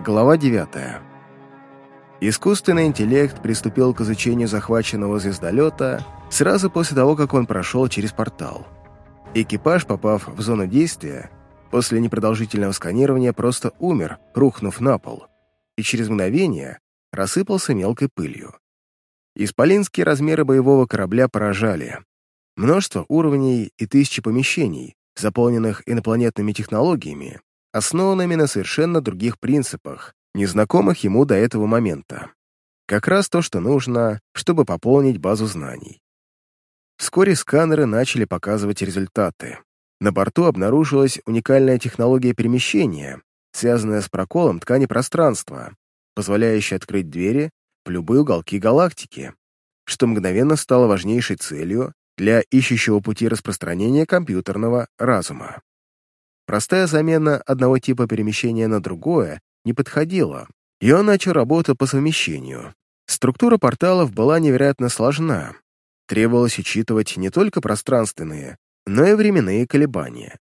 Глава 9. Искусственный интеллект приступил к изучению захваченного звездолета сразу после того, как он прошел через портал. Экипаж, попав в зону действия, после непродолжительного сканирования просто умер, рухнув на пол, и через мгновение рассыпался мелкой пылью. Исполинские размеры боевого корабля поражали. Множество уровней и тысячи помещений, заполненных инопланетными технологиями, основанными на совершенно других принципах, незнакомых ему до этого момента. Как раз то, что нужно, чтобы пополнить базу знаний. Вскоре сканеры начали показывать результаты. На борту обнаружилась уникальная технология перемещения, связанная с проколом ткани пространства, позволяющая открыть двери в любые уголки галактики, что мгновенно стало важнейшей целью для ищущего пути распространения компьютерного разума. Простая замена одного типа перемещения на другое не подходила, и он начал работу по совмещению. Структура порталов была невероятно сложна. Требовалось учитывать не только пространственные, но и временные колебания.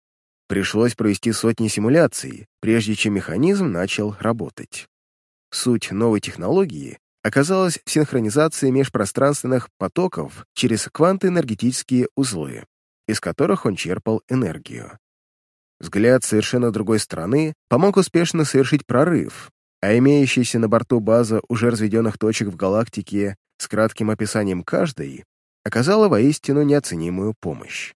Пришлось провести сотни симуляций, прежде чем механизм начал работать. Суть новой технологии оказалась в синхронизации межпространственных потоков через квантоэнергетические узлы, из которых он черпал энергию. Взгляд совершенно другой стороны помог успешно совершить прорыв, а имеющаяся на борту база уже разведенных точек в галактике с кратким описанием каждой оказала воистину неоценимую помощь.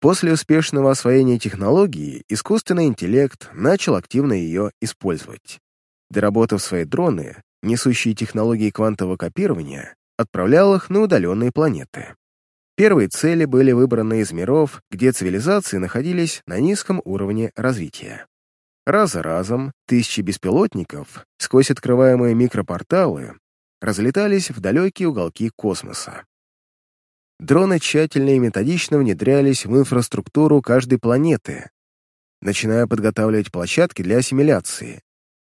После успешного освоения технологии искусственный интеллект начал активно ее использовать. Доработав свои дроны, несущие технологии квантового копирования, отправлял их на удаленные планеты. Первые цели были выбраны из миров, где цивилизации находились на низком уровне развития. Раз за разом тысячи беспилотников сквозь открываемые микропорталы разлетались в далекие уголки космоса. Дроны тщательно и методично внедрялись в инфраструктуру каждой планеты, начиная подготавливать площадки для ассимиляции,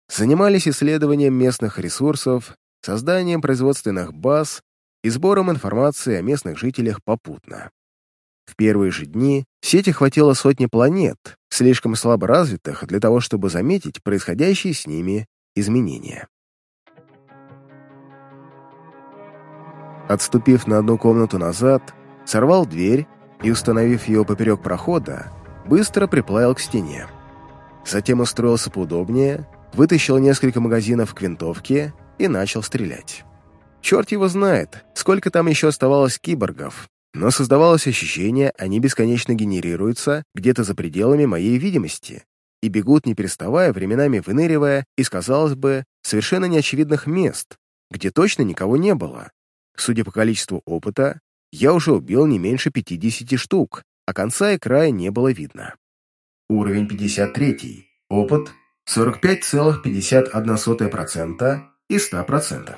занимались исследованием местных ресурсов, созданием производственных баз и сбором информации о местных жителях попутно. В первые же дни сети хватило сотни планет, слишком слабо развитых для того, чтобы заметить происходящие с ними изменения. Отступив на одну комнату назад, сорвал дверь и, установив ее поперек прохода, быстро приплавил к стене. Затем устроился поудобнее, вытащил несколько магазинов к винтовке и начал стрелять. Черт его знает, сколько там еще оставалось киборгов, но создавалось ощущение, они бесконечно генерируются где-то за пределами моей видимости и бегут, не переставая, временами выныривая из, казалось бы, совершенно неочевидных мест, где точно никого не было. Судя по количеству опыта, я уже убил не меньше 50 штук, а конца и края не было видно. Уровень 53. Опыт 45,51% из 100%.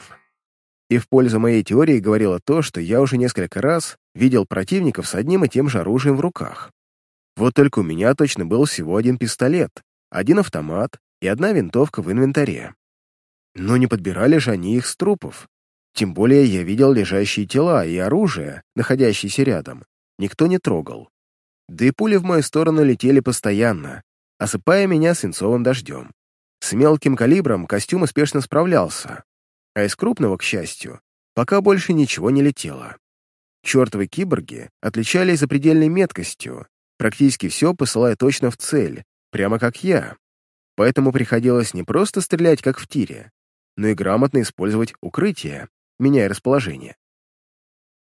И в пользу моей теории говорило то, что я уже несколько раз видел противников с одним и тем же оружием в руках. Вот только у меня точно был всего один пистолет, один автомат и одна винтовка в инвентаре. Но не подбирали же они их с трупов. Тем более я видел лежащие тела и оружие, находящиеся рядом. Никто не трогал. Да и пули в мою сторону летели постоянно, осыпая меня свинцовым дождем. С мелким калибром костюм успешно справлялся, а из крупного, к счастью, пока больше ничего не летело. Чертовы киборги отличались запредельной меткостью, практически все посылая точно в цель, прямо как я. Поэтому приходилось не просто стрелять, как в тире, но и грамотно использовать укрытие, меняя расположение.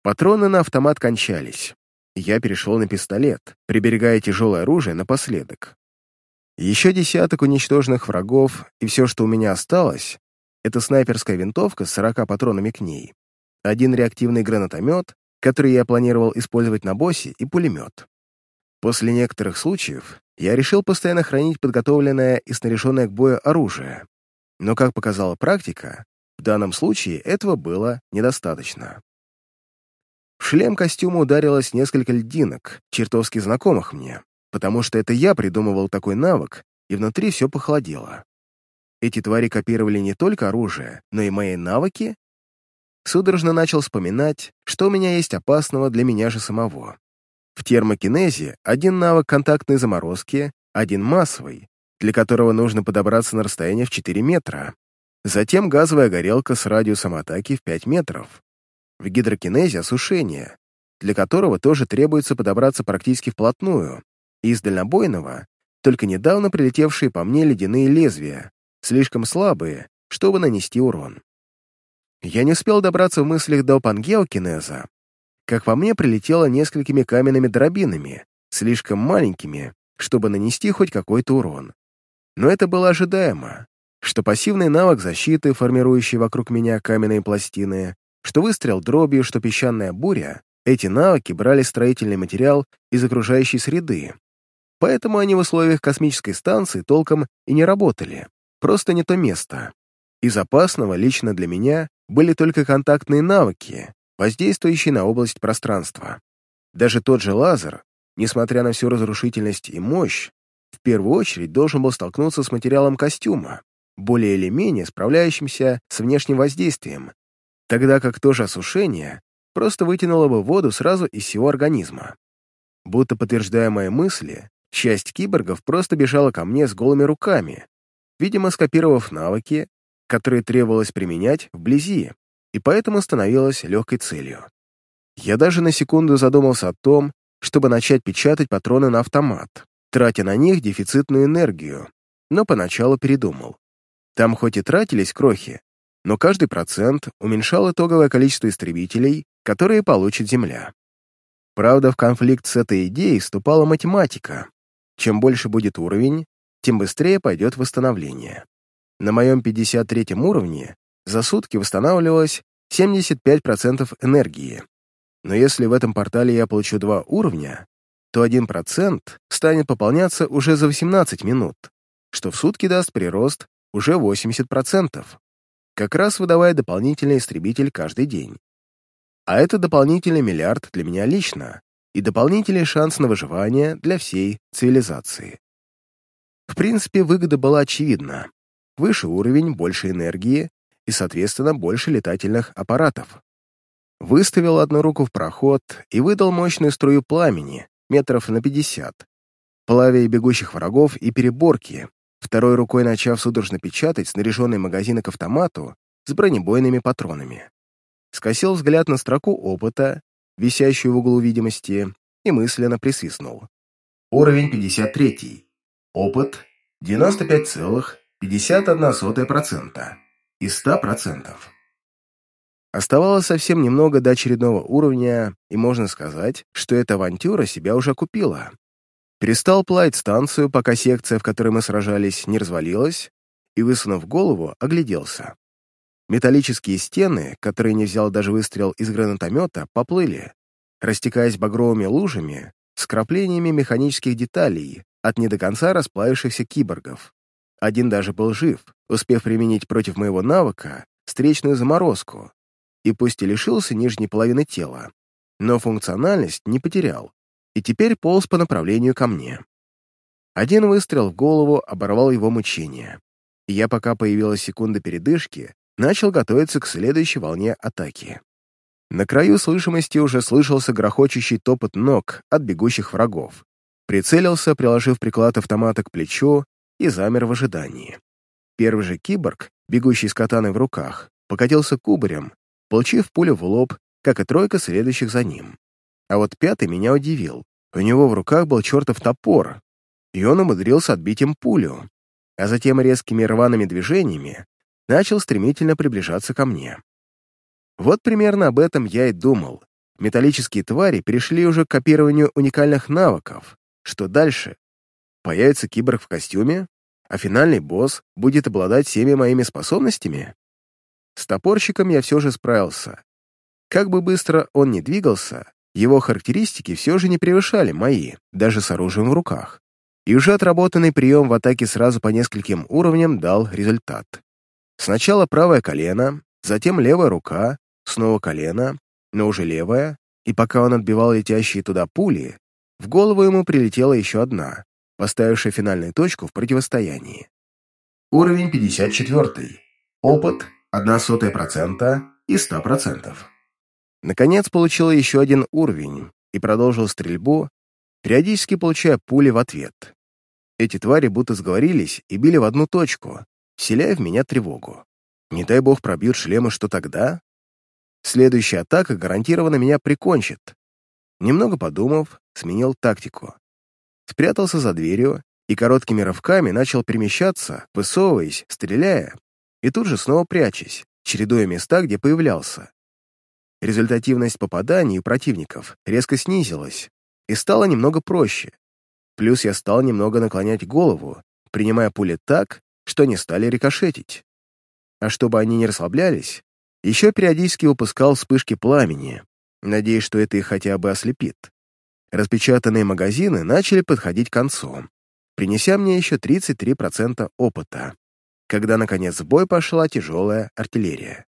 Патроны на автомат кончались. Я перешел на пистолет, приберегая тяжелое оружие напоследок. Еще десяток уничтоженных врагов, и все, что у меня осталось, это снайперская винтовка с 40 патронами к ней, один реактивный гранатомет, который я планировал использовать на боссе, и пулемет. После некоторых случаев я решил постоянно хранить подготовленное и снаряженное к бою оружие, но, как показала практика, в данном случае этого было недостаточно. В шлем костюма ударилось несколько льдинок, чертовски знакомых мне, потому что это я придумывал такой навык, и внутри все похолодело. Эти твари копировали не только оружие, но и мои навыки? Судорожно начал вспоминать, что у меня есть опасного для меня же самого. В термокинезе один навык контактной заморозки, один массовый, для которого нужно подобраться на расстояние в 4 метра. Затем газовая горелка с радиусом атаки в 5 метров. В гидрокинезе осушение, для которого тоже требуется подобраться практически вплотную, и из дальнобойного только недавно прилетевшие по мне ледяные лезвия, слишком слабые, чтобы нанести урон. Я не успел добраться в мыслях до пангеокинеза, как по мне прилетело несколькими каменными дробинами, слишком маленькими, чтобы нанести хоть какой-то урон. Но это было ожидаемо, что пассивный навык защиты, формирующий вокруг меня каменные пластины, что выстрел дробью, что песчаная буря, эти навыки брали строительный материал из окружающей среды, поэтому они в условиях космической станции толком и не работали, просто не то место. Из опасного лично для меня были только контактные навыки, воздействующие на область пространства. Даже тот же лазер, несмотря на всю разрушительность и мощь, в первую очередь должен был столкнуться с материалом костюма, более или менее справляющимся с внешним воздействием, тогда как то же осушение просто вытянуло бы воду сразу из всего организма. Будто подтверждая мои мысли, часть киборгов просто бежала ко мне с голыми руками, видимо, скопировав навыки, которые требовалось применять вблизи, и поэтому становилась легкой целью. Я даже на секунду задумался о том, чтобы начать печатать патроны на автомат, тратя на них дефицитную энергию, но поначалу передумал. Там хоть и тратились крохи, но каждый процент уменьшал итоговое количество истребителей, которые получит Земля. Правда, в конфликт с этой идеей вступала математика. Чем больше будет уровень, тем быстрее пойдет восстановление. На моем 53 уровне за сутки восстанавливалось 75% энергии. Но если в этом портале я получу два уровня, то 1% станет пополняться уже за 18 минут, что в сутки даст прирост уже 80%, как раз выдавая дополнительный истребитель каждый день. А это дополнительный миллиард для меня лично и дополнительный шанс на выживание для всей цивилизации. В принципе, выгода была очевидна. Выше уровень, больше энергии и, соответственно, больше летательных аппаратов. Выставил одну руку в проход и выдал мощную струю пламени, метров на 50, плавя бегущих врагов и переборки, второй рукой начав судорожно печатать снаряженный магазин к автомату с бронебойными патронами. Скосил взгляд на строку опыта, висящую в углу видимости, и мысленно присвистнул. Уровень 53. Опыт 95,51% из 100%. Оставалось совсем немного до очередного уровня, и можно сказать, что эта авантюра себя уже купила. Перестал плавать станцию, пока секция, в которой мы сражались, не развалилась, и, высунув голову, огляделся. Металлические стены, которые не взял даже выстрел из гранатомета, поплыли, растекаясь багровыми лужами, с краплениями механических деталей от не до конца расплавившихся киборгов. Один даже был жив, успев применить против моего навыка встречную заморозку, и пусть и лишился нижней половины тела, но функциональность не потерял, и теперь полз по направлению ко мне. Один выстрел в голову оборвал его мучение, и я, пока появилась секунда передышки, начал готовиться к следующей волне атаки. На краю слышимости уже слышался грохочущий топот ног от бегущих врагов. Прицелился, приложив приклад автомата к плечу, и замер в ожидании. Первый же киборг, бегущий с катаной в руках, покатился кубарем, получив пулю в лоб, как и тройка следующих за ним. А вот пятый меня удивил. У него в руках был чертов топор, и он умудрился отбить им пулю, а затем резкими рваными движениями начал стремительно приближаться ко мне. Вот примерно об этом я и думал. Металлические твари перешли уже к копированию уникальных навыков. Что дальше? Появится киборг в костюме, а финальный босс будет обладать всеми моими способностями? С топорщиком я все же справился. Как бы быстро он ни двигался, его характеристики все же не превышали мои, даже с оружием в руках. И уже отработанный прием в атаке сразу по нескольким уровням дал результат. Сначала правое колено, затем левая рука, снова колено, но уже левая, и пока он отбивал летящие туда пули, в голову ему прилетела еще одна, поставившая финальную точку в противостоянии. Уровень 54. Опыт 1% и 100%. Наконец получил еще один уровень и продолжил стрельбу, периодически получая пули в ответ. Эти твари будто сговорились и били в одну точку, вселяя в меня тревогу. Не дай бог пробьют шлемы, что тогда? Следующая атака гарантированно меня прикончит. Немного подумав, сменил тактику. Спрятался за дверью и короткими рывками начал перемещаться, высовываясь, стреляя, и тут же снова прячась, чередуя места, где появлялся. Результативность попаданий противников резко снизилась и стало немного проще. Плюс я стал немного наклонять голову, принимая пули так, что они стали рикошетить. А чтобы они не расслаблялись, еще периодически выпускал вспышки пламени, надеясь, что это их хотя бы ослепит. Распечатанные магазины начали подходить к концу, принеся мне еще 33% опыта, когда, наконец, в бой пошла тяжелая артиллерия.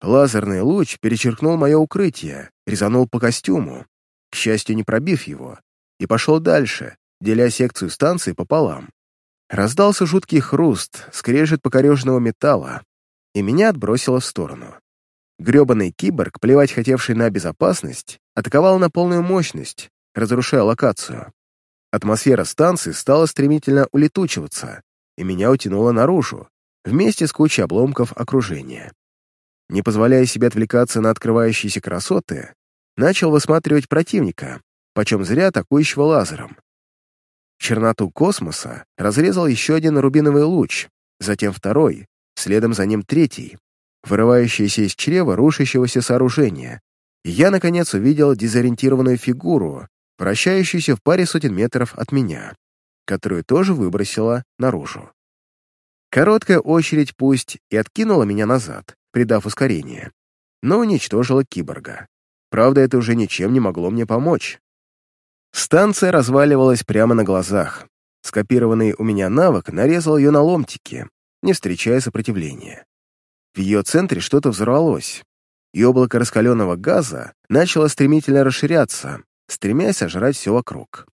Лазерный луч перечеркнул мое укрытие, резанул по костюму, к счастью, не пробив его, и пошел дальше, деля секцию станции пополам. Раздался жуткий хруст, скрежет покорежного металла, и меня отбросило в сторону. Грёбаный киборг, плевать хотевший на безопасность, атаковал на полную мощность, разрушая локацию. Атмосфера станции стала стремительно улетучиваться, и меня утянуло наружу, вместе с кучей обломков окружения. Не позволяя себе отвлекаться на открывающиеся красоты, начал высматривать противника, почем зря атакующего лазером. Черноту космоса разрезал еще один рубиновый луч, затем второй, следом за ним третий, вырывающийся из чрева рушащегося сооружения. И я, наконец, увидел дезориентированную фигуру, вращающуюся в паре сотен метров от меня, которую тоже выбросила наружу. Короткая очередь пусть и откинула меня назад, придав ускорение, но уничтожила киборга. Правда, это уже ничем не могло мне помочь. Станция разваливалась прямо на глазах. Скопированный у меня навык нарезал ее на ломтики, не встречая сопротивления. В ее центре что-то взорвалось, и облако раскаленного газа начало стремительно расширяться, стремясь сожрать все вокруг.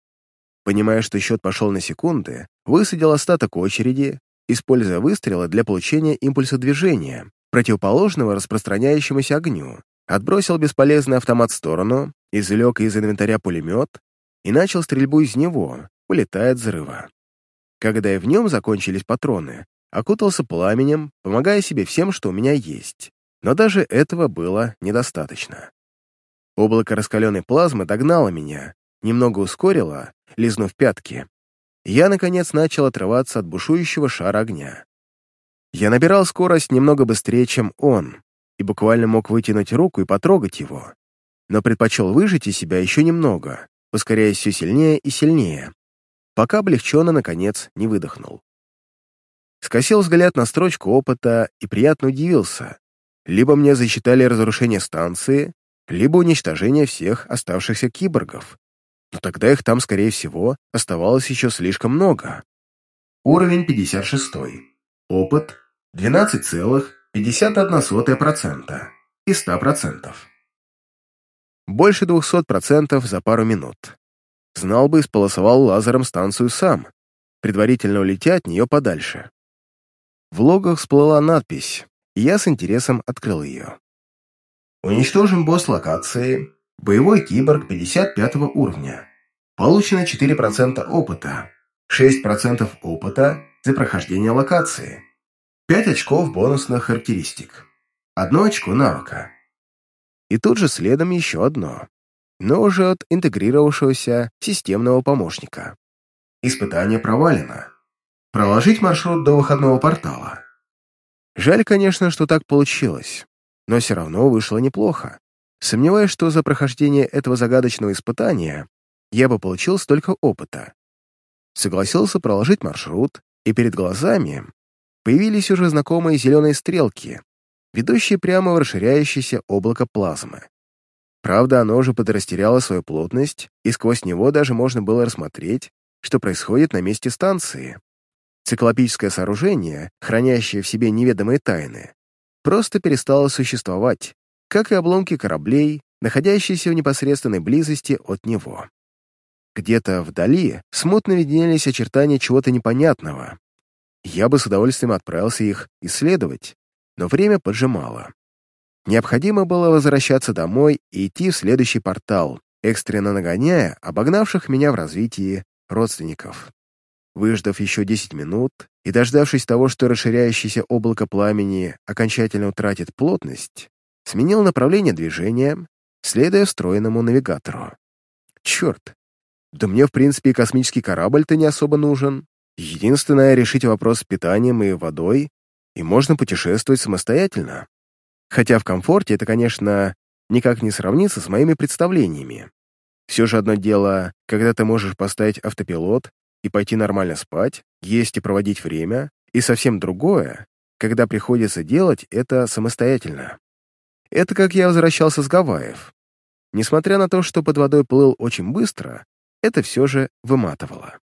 Понимая, что счет пошел на секунды, высадил остаток очереди, используя выстрелы для получения импульса движения, противоположного распространяющемуся огню, отбросил бесполезный автомат в сторону, извлек из инвентаря пулемет и начал стрельбу из него, улетая от взрыва. Когда и в нем закончились патроны, окутался пламенем, помогая себе всем, что у меня есть. Но даже этого было недостаточно. Облако раскаленной плазмы догнало меня, немного ускорило, лизнув пятки. Я, наконец, начал отрываться от бушующего шара огня. Я набирал скорость немного быстрее, чем он, и буквально мог вытянуть руку и потрогать его, но предпочел выжить из себя еще немного, ускоряясь все сильнее и сильнее, пока облегченно, наконец, не выдохнул. Скосил взгляд на строчку опыта и приятно удивился. Либо мне засчитали разрушение станции, либо уничтожение всех оставшихся киборгов. Но тогда их там, скорее всего, оставалось еще слишком много. Уровень 56. Опыт 12,51% из 100%. Больше 200% за пару минут. Знал бы, сполосовал лазером станцию сам, предварительно улетя от нее подальше. В логах всплыла надпись, и я с интересом открыл ее. Уничтожим босс локации, боевой киборг 55 уровня. Получено 4% опыта, 6% опыта за прохождение локации, 5 очков бонусных характеристик, 1 очко навыка. И тут же следом еще одно, но уже от интегрировавшегося системного помощника. Испытание провалено. Проложить маршрут до выходного портала. Жаль, конечно, что так получилось, но все равно вышло неплохо. Сомневаюсь, что за прохождение этого загадочного испытания я бы получил столько опыта. Согласился проложить маршрут, и перед глазами появились уже знакомые зеленые стрелки, ведущие прямо в расширяющееся облако плазмы. Правда, оно уже подрастеряло свою плотность, и сквозь него даже можно было рассмотреть, что происходит на месте станции. Циклопическое сооружение, хранящее в себе неведомые тайны, просто перестало существовать, как и обломки кораблей, находящиеся в непосредственной близости от него. Где-то вдали смутно виднелись очертания чего-то непонятного. Я бы с удовольствием отправился их исследовать, но время поджимало. Необходимо было возвращаться домой и идти в следующий портал, экстренно нагоняя обогнавших меня в развитии родственников. Выждав еще 10 минут и дождавшись того, что расширяющееся облако пламени окончательно утратит плотность, сменил направление движения, следуя встроенному навигатору. Черт, да мне, в принципе, и космический корабль-то не особо нужен. Единственное — решить вопрос с питанием и водой, и можно путешествовать самостоятельно. Хотя в комфорте это, конечно, никак не сравнится с моими представлениями. Все же одно дело, когда ты можешь поставить автопилот и пойти нормально спать, есть и проводить время, и совсем другое, когда приходится делать это самостоятельно. Это как я возвращался с Гавайев. Несмотря на то, что под водой плыл очень быстро, это все же выматывало.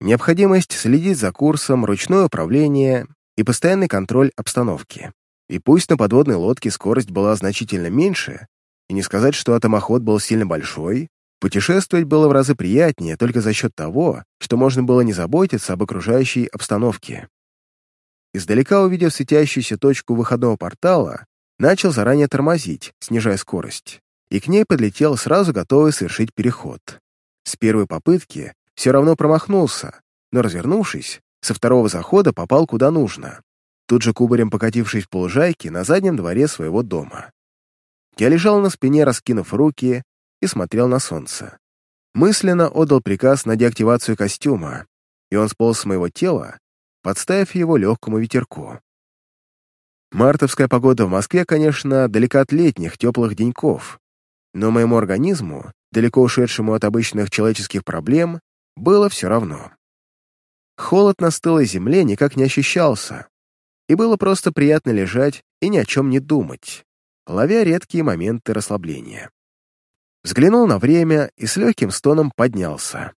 Необходимость следить за курсом, ручное управление и постоянный контроль обстановки. И пусть на подводной лодке скорость была значительно меньше, и не сказать, что атомоход был сильно большой, путешествовать было в разы приятнее только за счет того, что можно было не заботиться об окружающей обстановке. Издалека увидев светящуюся точку выходного портала, начал заранее тормозить, снижая скорость, и к ней подлетел сразу готовый совершить переход. С первой попытки все равно промахнулся, но, развернувшись, со второго захода попал куда нужно, тут же кубарем покатившись по лужайке на заднем дворе своего дома. Я лежал на спине, раскинув руки, и смотрел на солнце. Мысленно отдал приказ на деактивацию костюма, и он сполз с моего тела, подставив его легкому ветерку. Мартовская погода в Москве, конечно, далека от летних, теплых деньков, но моему организму, далеко ушедшему от обычных человеческих проблем, было все равно. Холод на стылой земле никак не ощущался, и было просто приятно лежать и ни о чем не думать, ловя редкие моменты расслабления. Взглянул на время и с легким стоном поднялся.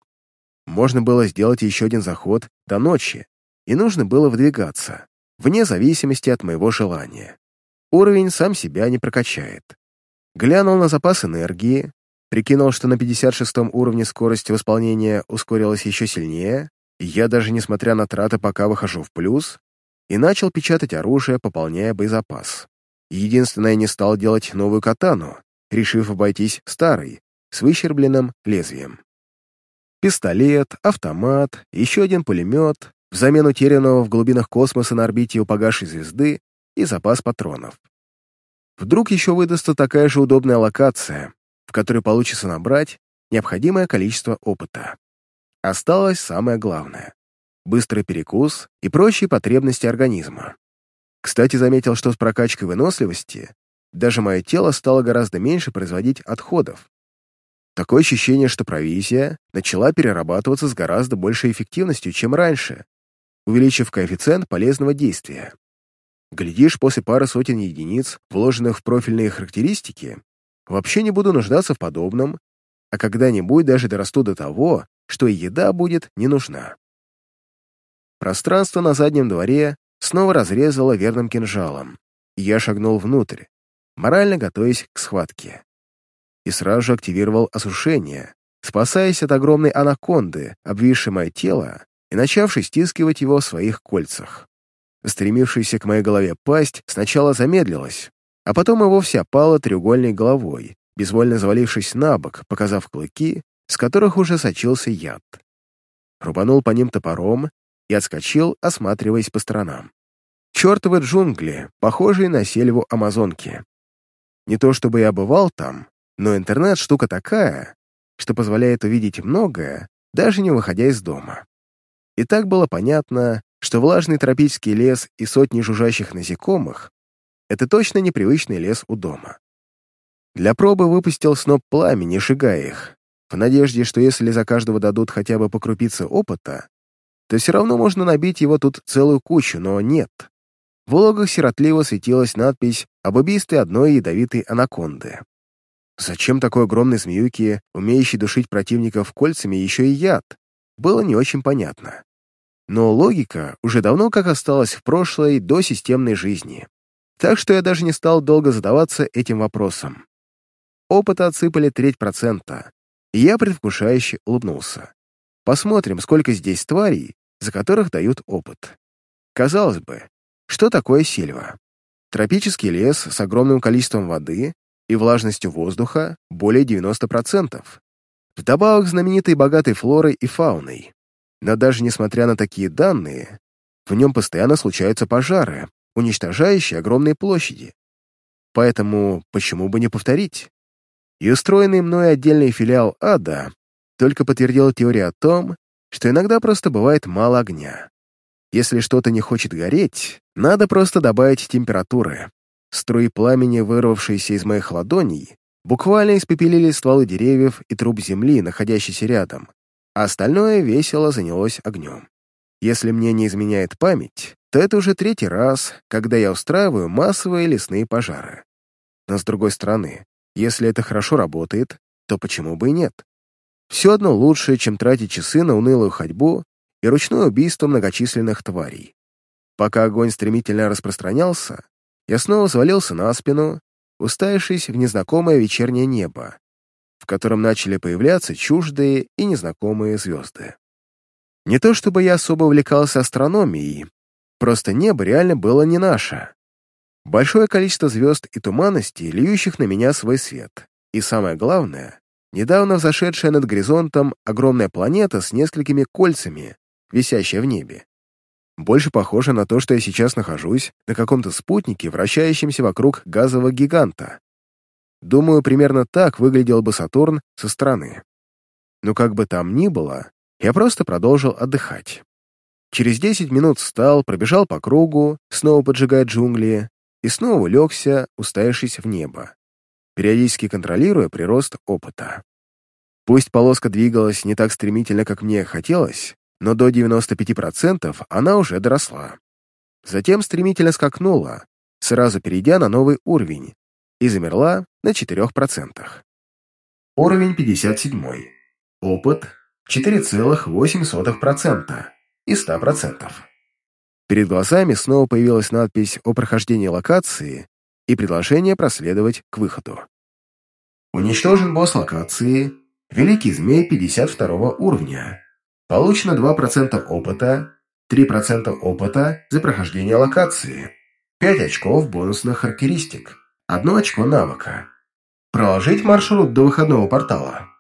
Можно было сделать еще один заход до ночи, и нужно было выдвигаться, вне зависимости от моего желания. Уровень сам себя не прокачает. Глянул на запас энергии, прикинул, что на 56 уровне скорость восполнения ускорилась еще сильнее, и я даже несмотря на траты пока выхожу в плюс, и начал печатать оружие, пополняя боезапас. Единственное, не стал делать новую катану, решив обойтись старой, с выщербленным лезвием. Пистолет, автомат, еще один пулемет, взамен утерянного в глубинах космоса на орбите у погашей звезды и запас патронов. Вдруг еще выдастся такая же удобная локация, в которой получится набрать необходимое количество опыта. Осталось самое главное — быстрый перекус и прочие потребности организма. Кстати, заметил, что с прокачкой выносливости даже мое тело стало гораздо меньше производить отходов. Такое ощущение, что провизия начала перерабатываться с гораздо большей эффективностью, чем раньше, увеличив коэффициент полезного действия. Глядишь, после пары сотен единиц, вложенных в профильные характеристики, вообще не буду нуждаться в подобном, а когда-нибудь даже дорасту до того, что и еда будет не нужна. Пространство на заднем дворе снова разрезало верным кинжалом, и я шагнул внутрь, морально готовясь к схватке. И сразу же активировал осушение, спасаясь от огромной анаконды, обвившей мое тело и начавшей стискивать его в своих кольцах. Стремившаяся к моей голове пасть сначала замедлилась, а потом и вовсе опала треугольной головой, безвольно завалившись на бок, показав клыки, с которых уже сочился яд. Рубанул по ним топором и отскочил, осматриваясь по сторонам. Чертовы джунгли, похожие на сельву Амазонки. Не то чтобы я бывал там, но интернет — штука такая, что позволяет увидеть многое, даже не выходя из дома. И так было понятно, что влажный тропический лес и сотни жужжащих насекомых — это точно непривычный лес у дома. Для пробы выпустил сноп пламени, шигая их, в надежде, что если за каждого дадут хотя бы по крупице опыта, то все равно можно набить его тут целую кучу, но нет. В логах сиротливо светилась надпись об убийстве одной ядовитой анаконды. Зачем такой огромной змеюке, умеющей душить противников кольцами, еще и яд, было не очень понятно. Но логика уже давно как осталась в прошлой до системной жизни. Так что я даже не стал долго задаваться этим вопросом. Опыта отсыпали треть процента, и я предвкушающе улыбнулся. Посмотрим, сколько здесь тварей, за которых дают опыт. Казалось бы, что такое сельва? Тропический лес с огромным количеством воды и влажностью воздуха более 90%. Вдобавок знаменитой богатой флорой и фауной. Но даже несмотря на такие данные, в нем постоянно случаются пожары, уничтожающие огромные площади. Поэтому почему бы не повторить? И устроенный мной отдельный филиал ада только подтвердил теорию о том, что иногда просто бывает мало огня. Если что-то не хочет гореть, надо просто добавить температуры. Струи пламени, вырвавшиеся из моих ладоней, буквально испепелили стволы деревьев и труб земли, находящиеся рядом, а остальное весело занялось огнем. Если мне не изменяет память, то это уже третий раз, когда я устраиваю массовые лесные пожары. Но с другой стороны, если это хорошо работает, то почему бы и нет? Все одно лучше, чем тратить часы на унылую ходьбу и ручное убийство многочисленных тварей. Пока огонь стремительно распространялся, я снова завалился на спину, уставившись в незнакомое вечернее небо, в котором начали появляться чуждые и незнакомые звезды. Не то чтобы я особо увлекался астрономией, просто небо реально было не наше. Большое количество звезд и туманностей, льющих на меня свой свет. И самое главное, недавно взошедшая над горизонтом огромная планета с несколькими кольцами, висящая в небе. Больше похоже на то, что я сейчас нахожусь на каком-то спутнике, вращающемся вокруг газового гиганта. Думаю, примерно так выглядел бы Сатурн со стороны. Но как бы там ни было, я просто продолжил отдыхать. Через 10 минут встал, пробежал по кругу, снова поджигая джунгли, и снова улегся, уставившись в небо, периодически контролируя прирост опыта. Пусть полоска двигалась не так стремительно, как мне хотелось, но до 95% она уже доросла. Затем стремительно скакнула, сразу перейдя на новый уровень, и замерла на 4%. Уровень 57. Опыт 4,8% из 100%. Перед глазами снова появилась надпись о прохождении локации и предложение проследовать к выходу. Уничтожен босс локации Великий Змей 52 уровня. Получено 2% опыта, 3% опыта за прохождение локации, 5 очков бонусных характеристик, 1 очко навыка. Проложить маршрут до выходного портала.